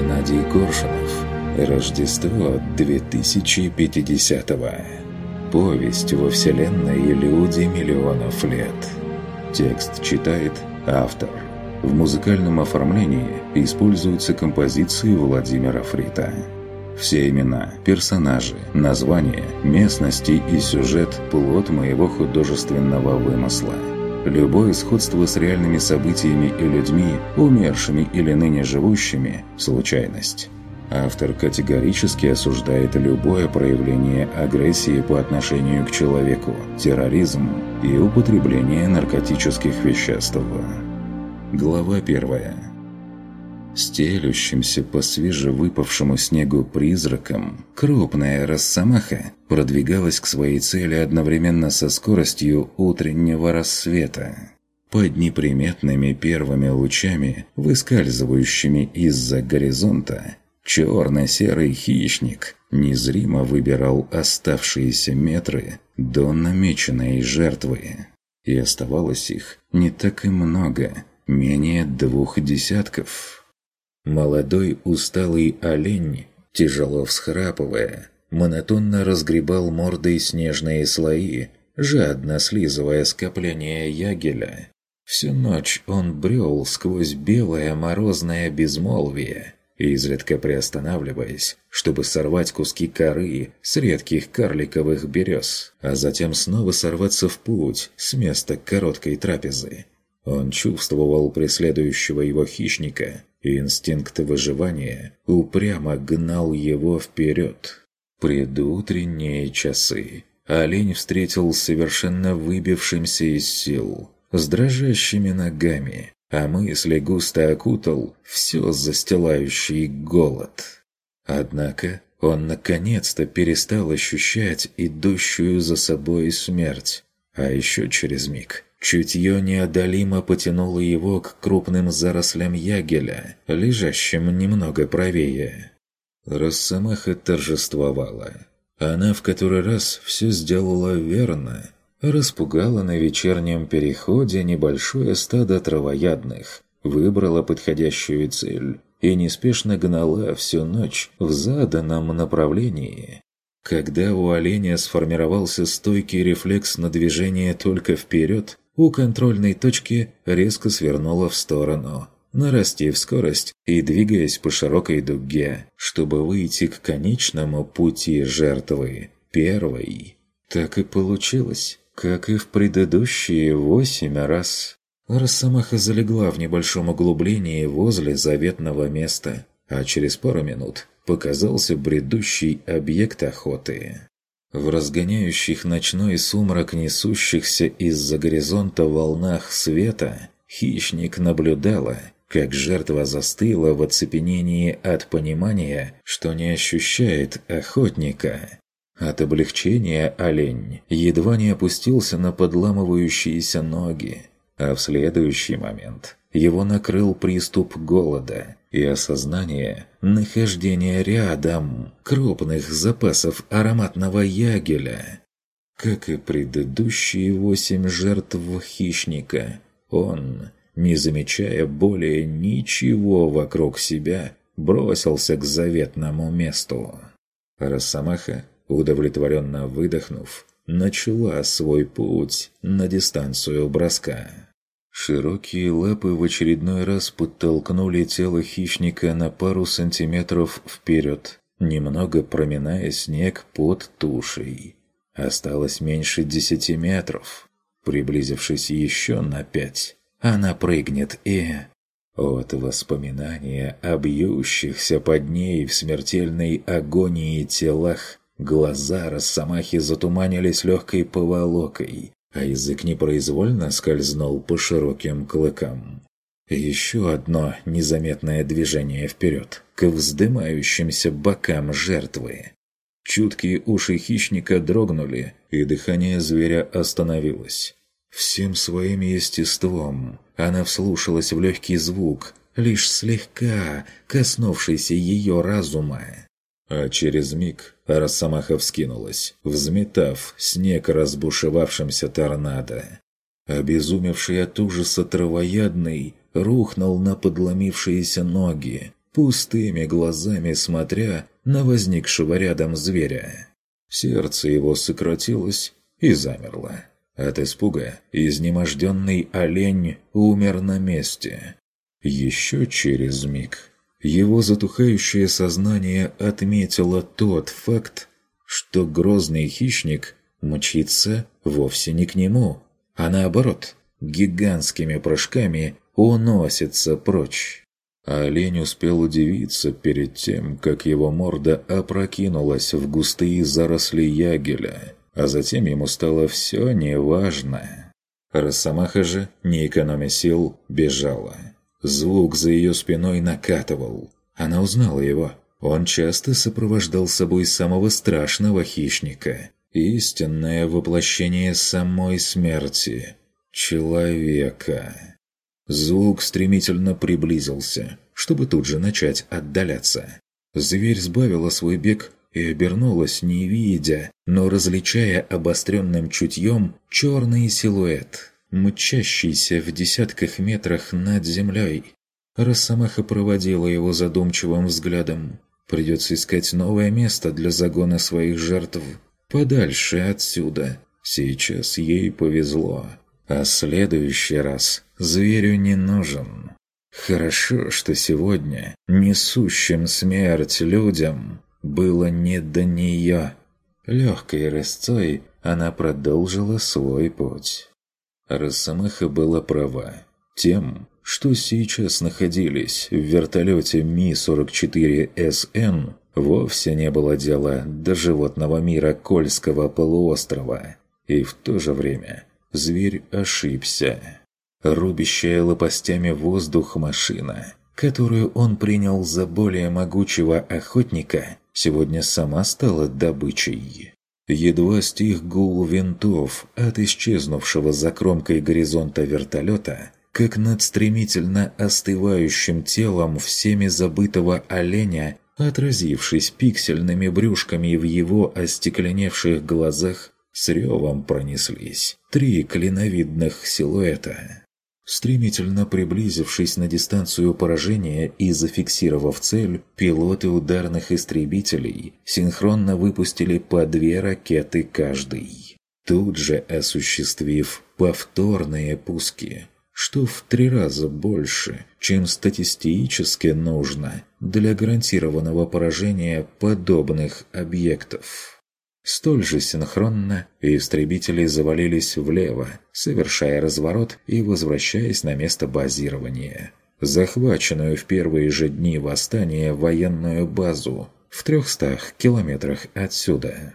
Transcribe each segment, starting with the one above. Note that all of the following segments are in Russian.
Геннадий Коршунов. Рождество 2050 -го. Повесть во вселенной люди миллионов лет. Текст читает автор. В музыкальном оформлении используются композиции Владимира Фрита. Все имена, персонажи, названия, местности и сюжет – плод моего художественного вымысла. Любое сходство с реальными событиями и людьми, умершими или ныне живущими – случайность. Автор категорически осуждает любое проявление агрессии по отношению к человеку, терроризм и употребление наркотических веществ. Глава 1. Стелющимся по свежевыпавшему снегу призраком, крупная росомаха продвигалась к своей цели одновременно со скоростью утреннего рассвета. Под неприметными первыми лучами, выскальзывающими из-за горизонта, черно-серый хищник незримо выбирал оставшиеся метры до намеченной жертвы. И оставалось их не так и много – менее двух десятков. Молодой усталый олень, тяжело всхрапывая, монотонно разгребал мордой снежные слои, жадно слизывая скопление ягеля. Всю ночь он брел сквозь белое морозное безмолвие, изредка приостанавливаясь, чтобы сорвать куски коры с редких карликовых берез, а затем снова сорваться в путь с места короткой трапезы. Он чувствовал преследующего его хищника, и инстинкт выживания упрямо гнал его вперед. Предутренние часы. Олень встретил совершенно выбившимся из сил, с дрожащими ногами, а мысли густо окутал все застилающий голод. Однако он наконец-то перестал ощущать идущую за собой смерть, а еще через миг – Чутье неодолимо потянуло его к крупным зарослям ягеля, лежащим немного правее. Росомаха торжествовала. Она в который раз все сделала верно. Распугала на вечернем переходе небольшое стадо травоядных, выбрала подходящую цель и неспешно гнала всю ночь в заданном направлении. Когда у оленя сформировался стойкий рефлекс на движение только вперед, у контрольной точки резко свернула в сторону, нарастив скорость и двигаясь по широкой дуге, чтобы выйти к конечному пути жертвы, первой. Так и получилось, как и в предыдущие восемь раз. Росомаха залегла в небольшом углублении возле заветного места, а через пару минут показался бредущий объект охоты. В разгоняющих ночной сумрак несущихся из-за горизонта волнах света хищник наблюдала, как жертва застыла в оцепенении от понимания, что не ощущает охотника. От облегчения олень едва не опустился на подламывающиеся ноги, а в следующий момент его накрыл приступ голода и осознание нахождения рядом крупных запасов ароматного ягеля. Как и предыдущие восемь жертв хищника, он, не замечая более ничего вокруг себя, бросился к заветному месту. Росомаха, удовлетворенно выдохнув, начала свой путь на дистанцию броска. Широкие лапы в очередной раз подтолкнули тело хищника на пару сантиметров вперед, немного проминая снег под тушей. Осталось меньше десяти метров. Приблизившись еще на пять, она прыгнет и... От воспоминания о бьющихся под ней в смертельной агонии телах глаза Росомахи затуманились легкой поволокой, а язык непроизвольно скользнул по широким клыкам. Еще одно незаметное движение вперед, к вздымающимся бокам жертвы. Чуткие уши хищника дрогнули, и дыхание зверя остановилось. Всем своим естеством она вслушалась в легкий звук, лишь слегка коснувшийся ее разума. А через миг Росомаха вскинулась, взметав снег разбушевавшимся торнадо. Обезумевший от ужаса травоядный рухнул на подломившиеся ноги, пустыми глазами смотря на возникшего рядом зверя. Сердце его сократилось и замерло. От испуга изнеможденный олень умер на месте. Еще через миг его затухающее сознание отметило тот факт, что грозный хищник мчится вовсе не к нему, а наоборот, гигантскими прыжками уносится прочь. Олень успел удивиться перед тем, как его морда опрокинулась в густые заросли ягеля, а затем ему стало все неважно. Росомаха же, не экономя сил, бежала. Звук за ее спиной накатывал. Она узнала его. Он часто сопровождал собой самого страшного хищника. Истинное воплощение самой смерти. Человека. Звук стремительно приблизился, чтобы тут же начать отдаляться. Зверь сбавила свой бег и обернулась, не видя, но различая обостренным чутьем черный силуэт мчащийся в десятках метрах над землей. Росомаха проводила его задумчивым взглядом. Придется искать новое место для загона своих жертв. Подальше отсюда. Сейчас ей повезло. А следующий раз зверю не нужен. Хорошо, что сегодня несущим смерть людям было не до нее. Легкой рысцой она продолжила свой путь. Росомаха была права. Тем, что сейчас находились в вертолете Ми-44СН, вовсе не было дела до животного мира Кольского полуострова. И в то же время зверь ошибся. Рубящая лопастями воздух машина, которую он принял за более могучего охотника, сегодня сама стала добычей. Едва стих гул винтов от исчезнувшего за кромкой горизонта вертолета, как над стремительно остывающим телом всеми забытого оленя, отразившись пиксельными брюшками в его остекленевших глазах, с ревом пронеслись три клиновидных силуэта. Стремительно приблизившись на дистанцию поражения и зафиксировав цель, пилоты ударных истребителей синхронно выпустили по две ракеты каждый. Тут же осуществив повторные пуски, что в три раза больше, чем статистически нужно для гарантированного поражения подобных объектов. Столь же синхронно истребители завалились влево, совершая разворот и возвращаясь на место базирования. Захваченную в первые же дни восстания военную базу в трехстах километрах отсюда.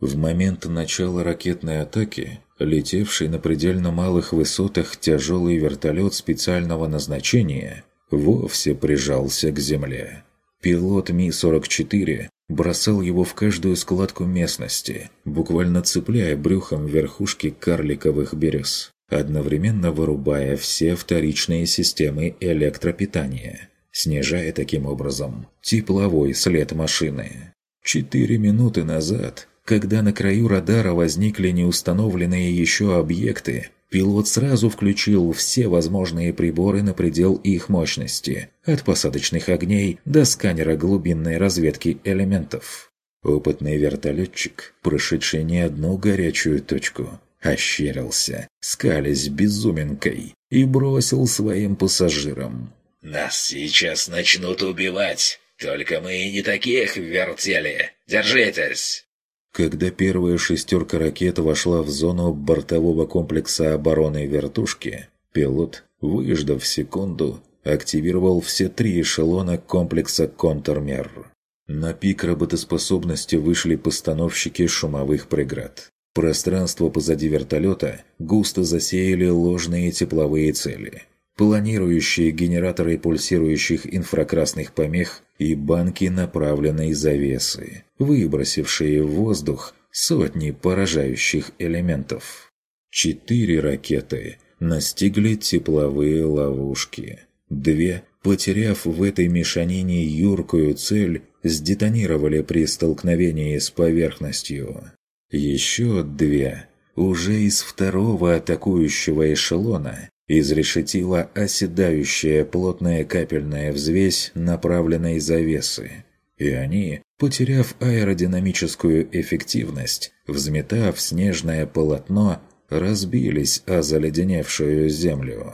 В момент начала ракетной атаки, летевший на предельно малых высотах тяжелый вертолет специального назначения вовсе прижался к земле. Пилот Ми-44 бросал его в каждую складку местности, буквально цепляя брюхом верхушки карликовых берез, одновременно вырубая все вторичные системы электропитания, снижая таким образом тепловой след машины. Четыре минуты назад, когда на краю радара возникли неустановленные еще объекты, Пилот сразу включил все возможные приборы на предел их мощности, от посадочных огней до сканера глубинной разведки элементов. Опытный вертолетчик, прошедший не одну горячую точку, ощерился, скалясь безуминкой, и бросил своим пассажирам. «Нас сейчас начнут убивать, только мы и не таких вертели. Держитесь!» Когда первая шестерка ракет вошла в зону бортового комплекса обороны «Вертушки», пилот, выждав секунду, активировал все три эшелона комплекса «Контрмер». На пик работоспособности вышли постановщики шумовых преград. Пространство позади вертолета густо засеяли ложные тепловые цели – планирующие генераторы пульсирующих инфракрасных помех и банки направленной завесы, выбросившие в воздух сотни поражающих элементов. Четыре ракеты настигли тепловые ловушки. Две, потеряв в этой мешанине юркую цель, сдетонировали при столкновении с поверхностью. Еще две, уже из второго атакующего эшелона, изрешетила оседающая плотная капельная взвесь направленной завесы. И они, потеряв аэродинамическую эффективность, взметав снежное полотно, разбились о заледеневшую землю.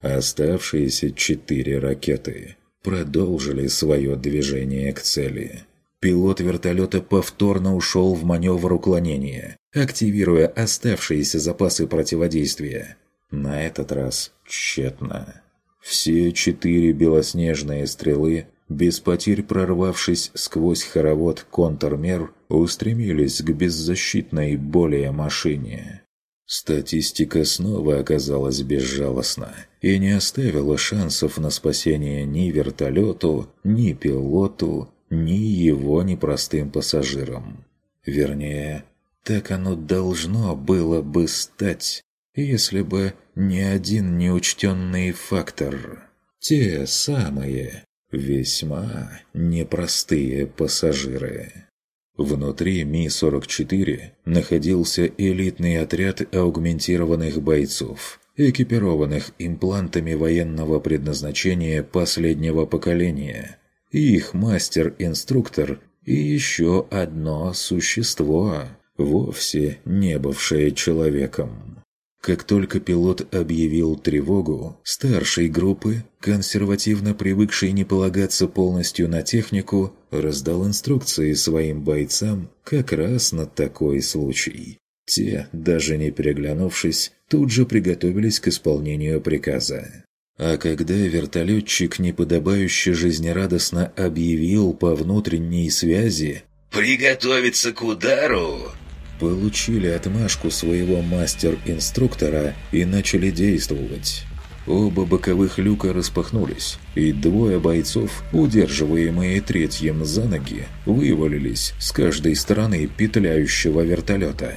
Оставшиеся четыре ракеты продолжили свое движение к цели. Пилот вертолета повторно ушел в маневр уклонения, активируя оставшиеся запасы противодействия. На этот раз тщетно. Все четыре белоснежные стрелы, без потерь прорвавшись сквозь хоровод контрмер, устремились к беззащитной более машине. Статистика снова оказалась безжалостна и не оставила шансов на спасение ни вертолету, ни пилоту, ни его непростым пассажирам. Вернее, так оно должно было бы стать, если бы не один неучтенный фактор. Те самые, весьма непростые пассажиры. Внутри Ми-44 находился элитный отряд аугментированных бойцов, экипированных имплантами военного предназначения последнего поколения, их мастер-инструктор и еще одно существо, вовсе не бывшее человеком. Как только пилот объявил тревогу, старший группы, консервативно привыкший не полагаться полностью на технику, раздал инструкции своим бойцам как раз на такой случай. Те, даже не переглянувшись, тут же приготовились к исполнению приказа. А когда вертолетчик неподобающе жизнерадостно объявил по внутренней связи «Приготовиться к удару!» Получили отмашку своего мастер-инструктора и начали действовать. Оба боковых люка распахнулись, и двое бойцов, удерживаемые третьим за ноги, вывалились с каждой стороны петляющего вертолета.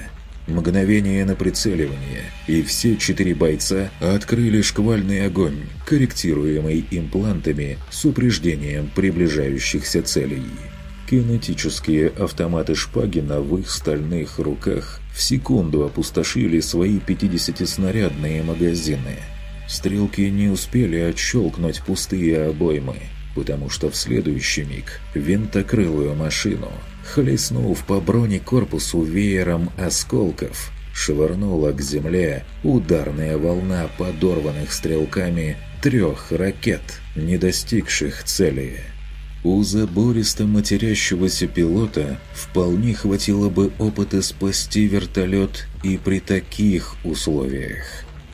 Мгновение на прицеливание, и все четыре бойца открыли шквальный огонь, корректируемый имплантами с упреждением приближающихся целей. Кинетические автоматы Шпагина в их стальных руках в секунду опустошили свои 50-снарядные магазины. Стрелки не успели отщелкнуть пустые обоймы, потому что в следующий миг винтокрылую машину, хлестнув по бронекорпусу веером осколков, швырнула к земле ударная волна подорванных стрелками трех ракет, не достигших цели. У забористо матерящегося пилота вполне хватило бы опыта спасти вертолет и при таких условиях.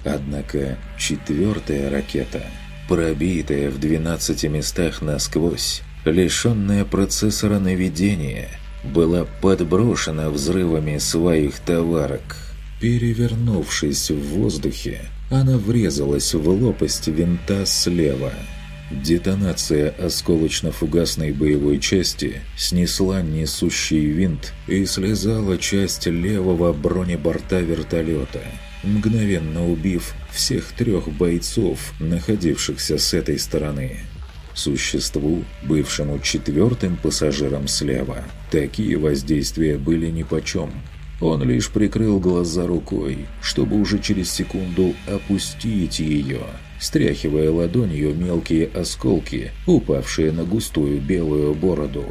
Однако четвертая ракета, пробитая в 12 местах насквозь, лишенная процессора наведения, была подброшена взрывами своих товарок. Перевернувшись в воздухе, она врезалась в лопасть винта слева – Детонация осколочно-фугасной боевой части снесла несущий винт и слезала часть левого бронеборта вертолета, мгновенно убив всех трех бойцов, находившихся с этой стороны. Существу, бывшему четвертым пассажиром слева, такие воздействия были нипочем. Он лишь прикрыл глаза рукой, чтобы уже через секунду опустить ее – стряхивая ладонью мелкие осколки, упавшие на густую белую бороду.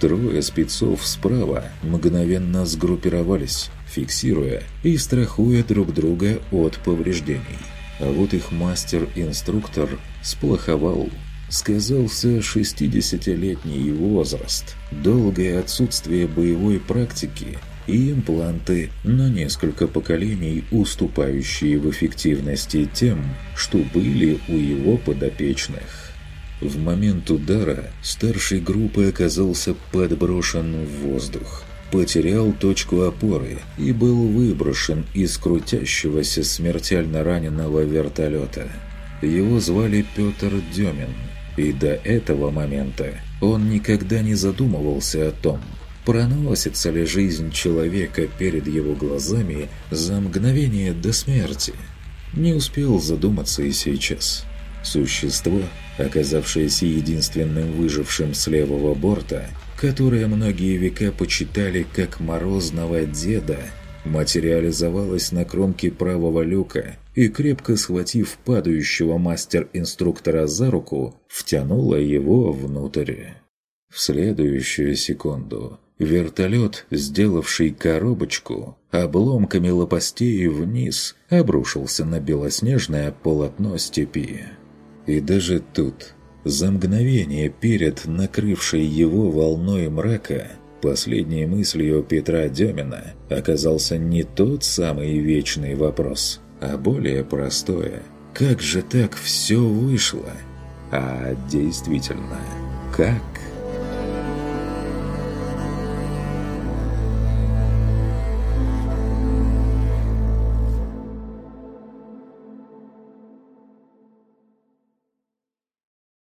Трое спецов справа мгновенно сгруппировались, фиксируя и страхуя друг друга от повреждений. А вот их мастер-инструктор сплоховал. Сказался 60-летний возраст, долгое отсутствие боевой практики и импланты на несколько поколений, уступающие в эффективности тем, что были у его подопечных. В момент удара старший группы оказался подброшен в воздух, потерял точку опоры и был выброшен из крутящегося смертельно раненого вертолета. Его звали Петр Демин, и до этого момента он никогда не задумывался о том, Проносится ли жизнь человека перед его глазами за мгновение до смерти? Не успел задуматься и сейчас. Существо, оказавшееся единственным выжившим с левого борта, которое многие века почитали как морозного деда, материализовалась на кромке правого люка и, крепко схватив падающего мастер-инструктора за руку, втянула его внутрь. В следующую секунду вертолет, сделавший коробочку, обломками лопастей вниз обрушился на белоснежное полотно степи. И даже тут, за мгновение перед накрывшей его волной мрака, последней мыслью Петра Демина оказался не тот самый вечный вопрос, а более простое. Как же так все вышло? А действительно, как?